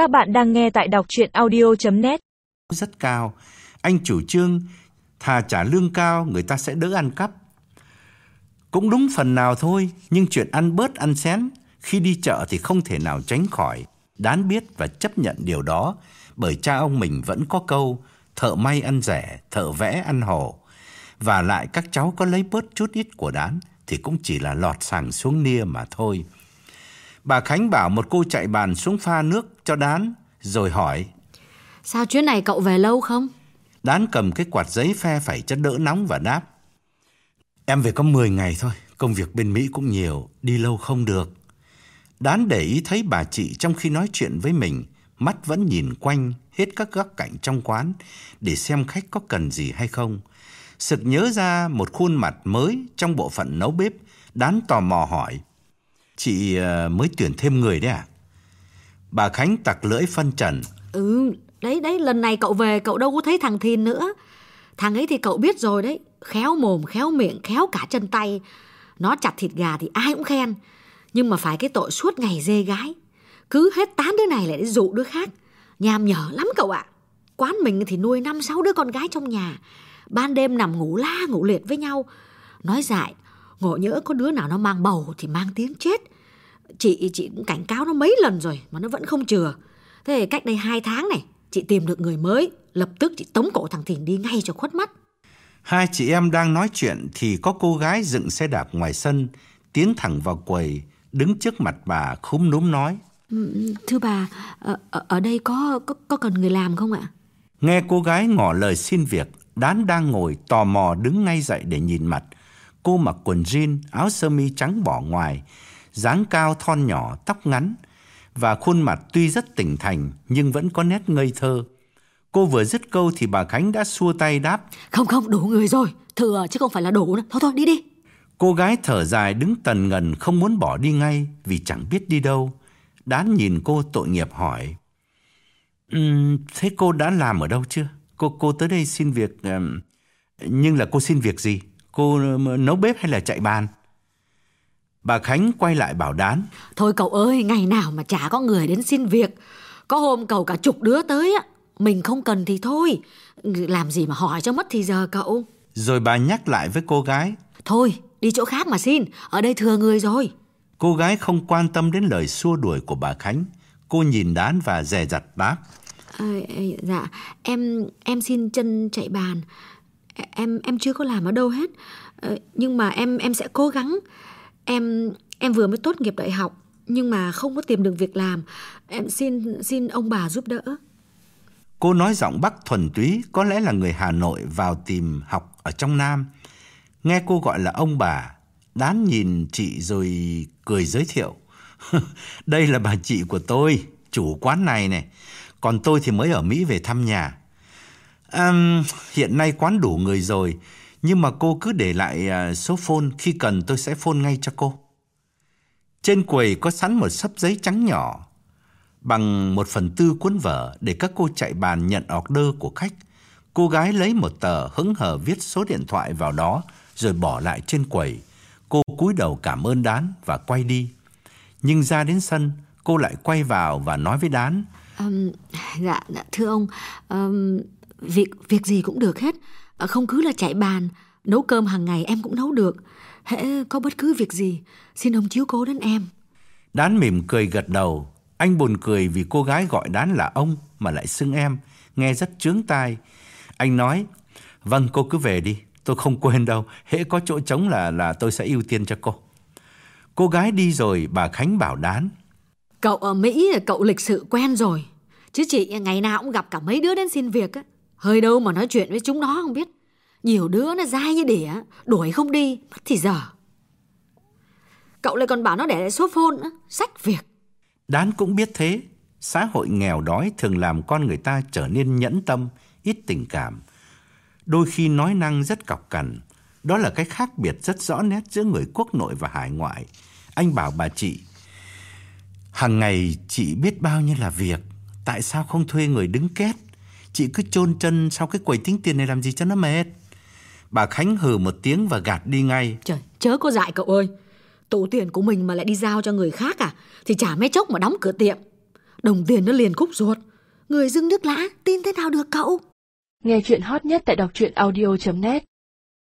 Các bạn đang nghe tại đọc chuyện audio.net Rất cao. Anh chủ trương thà trả lương cao người ta sẽ đỡ ăn cắp. Cũng đúng phần nào thôi, nhưng chuyện ăn bớt ăn xén khi đi chợ thì không thể nào tránh khỏi. Đán biết và chấp nhận điều đó bởi cha ông mình vẫn có câu thợ may ăn rẻ, thợ vẽ ăn hổ. Và lại các cháu có lấy bớt chút ít của đán thì cũng chỉ là lọt sàng xuống nia mà thôi. Bà Khánh bảo một cô chạy bàn xuống pha nước cho đán rồi hỏi Sao chuyến này cậu về lâu không? Đán cầm cái quạt giấy phe phẩy cho đỡ nóng và đáp Em về có 10 ngày thôi, công việc bên Mỹ cũng nhiều, đi lâu không được. Đán để ý thấy bà chị trong khi nói chuyện với mình, mắt vẫn nhìn quanh hết các góc cạnh trong quán để xem khách có cần gì hay không. Sực nhớ ra một khuôn mặt mới trong bộ phận nấu bếp, Đán tò mò hỏi. Chị ờ, mới tuyển thêm người đấy à? Bà Khánh tặc lưỡi phân trần. Ừ, đấy đấy, lần này cậu về cậu đâu có thấy thằng Thìn nữa. Thằng ấy thì cậu biết rồi đấy, khéo mồm, khéo miệng, khéo cả chân tay. Nó chặt thịt gà thì ai cũng khen, nhưng mà phải cái tội suốt ngày dê gái. Cứ hết tán đứa này lại đi dụ đứa khác. Nhàm nhở lắm cậu ạ. Quán mình thì nuôi năm sáu đứa con gái trong nhà. Ban đêm nằm ngủ la ngủ liệt với nhau. Nói dại, ngộ nhỡ có đứa nào nó mang bầu thì mang tiếng chết. Chị chị cũng cảnh cáo nó mấy lần rồi mà nó vẫn không chừa. Thế cách đây hai tháng này, chị tìm được người mới, lập tức chị tống cổ thằng Thìn đi ngay cho khuất mắt. Hai chị em đang nói chuyện thì có cô gái dựng xe đạp ngoài sân, tiến thẳng vào quầy, đứng trước mặt bà khúm núm nói. Ừ, Thưa bà, ở, ở- ở đây có, có có cần người làm không ạ? Nghe cô gái ngỏ lời xin việc, Đán đang ngồi tò mò đứng ngay dậy để nhìn mặt. Cô mặc quần jean, áo sơ mi trắng bỏ ngoài, dáng cao thon nhỏ, tóc ngắn và khuôn mặt tuy rất tỉnh thành nhưng vẫn có nét ngây thơ. Cô vừa dứt câu thì bà Khánh đã xua tay đáp. Không không, đủ người rồi, thừa chứ không phải là đủ nữa. Thôi thôi, đi đi. Cô gái thở dài đứng tần ngần không muốn bỏ đi ngay vì chẳng biết đi đâu. Đán nhìn cô tội nghiệp hỏi. "Ừm, thế cô đã làm ở đâu chưa? Cô cô tới đây xin việc ừm, nhưng là cô xin việc gì? Cô nấu bếp hay là chạy bàn? Bà Khánh quay lại bảo Đán. Thôi cậu ơi, ngày nào mà chả có người đến xin việc. Có hôm cậu cả chục đứa tới á. Mình không cần thì thôi. Làm gì mà hỏi cho mất thì giờ cậu. Rồi bà nhắc lại với cô gái. Thôi, đi chỗ khác mà xin. Ở đây thừa người rồi. Cô gái không quan tâm đến lời xua đuổi của bà Khánh. Cô nhìn Đán và dè dặt đáp. À, dạ, em em xin chân chạy bàn. Em em chưa có làm ở đâu hết. Ờ, nhưng mà em em sẽ cố gắng. Em em vừa mới tốt nghiệp đại học nhưng mà không có tìm được việc làm. Em xin xin ông bà giúp đỡ. Cô nói giọng Bắc thuần túy, có lẽ là người Hà Nội vào tìm học ở trong Nam. Nghe cô gọi là ông bà, đán nhìn chị rồi cười giới thiệu. Đây là bà chị của tôi, chủ quán này này. Còn tôi thì mới ở Mỹ về thăm nhà. À, hiện nay quán đủ người rồi, nhưng mà cô cứ để lại à, số phone, khi cần tôi sẽ phone ngay cho cô. Trên quầy có sẵn một sấp giấy trắng nhỏ, bằng một phần tư cuốn vở để các cô chạy bàn nhận order của khách. Cô gái lấy một tờ hứng hờ viết số điện thoại vào đó rồi bỏ lại trên quầy. Cô cúi đầu cảm ơn Đán và quay đi. Nhưng ra đến sân, cô lại quay vào và nói với Đán. Ừm, dạ, dạ, thưa ông, ừm, việc việc gì cũng được hết. Ờ, Không cứ là chạy bàn, nấu cơm hàng ngày em cũng nấu được. Hễ có bất cứ việc gì, xin ông chiếu cố đến em. Đán mỉm cười gật đầu. Anh buồn cười vì cô gái gọi Đán là ông mà lại xưng em, nghe rất chướng tai. Anh nói, vâng cô cứ về đi, tôi không quên đâu, hễ có chỗ trống là là tôi sẽ ưu tiên cho cô. Cô gái đi rồi, bà Khánh bảo Đán. Cậu ở Mỹ là cậu lịch sự quen rồi. Chứ chị ngày nào cũng gặp cả mấy đứa đến xin việc á. Hơi đâu mà nói chuyện với chúng nó không biết. Nhiều đứa nó dai như đỉa, đuổi không đi, mất thì giờ. Cậu lại còn bảo nó để lại số phone nữa, sách việc. Đán cũng biết thế, xã hội nghèo đói thường làm con người ta trở nên nhẫn tâm, ít tình cảm. Đôi khi nói năng rất cọc cằn, đó là cái khác biệt rất rõ nét giữa người quốc nội và hải ngoại. Anh bảo bà chị, hàng ngày chị biết bao nhiêu là việc, tại sao không thuê người đứng két? Chị cứ chôn chân sau cái quầy tính tiền này làm gì cho nó mệt. Bà Khánh hừ một tiếng và gạt đi ngay. Trời, chớ có dại cậu ơi. Tủ tiền của mình mà lại đi giao cho người khác à? Thì chả mấy chốc mà đóng cửa tiệm. Đồng tiền nó liền khúc ruột. Người dưng nước lã, tin thế nào được cậu? Nghe chuyện hot nhất tại đọc truyện audio.net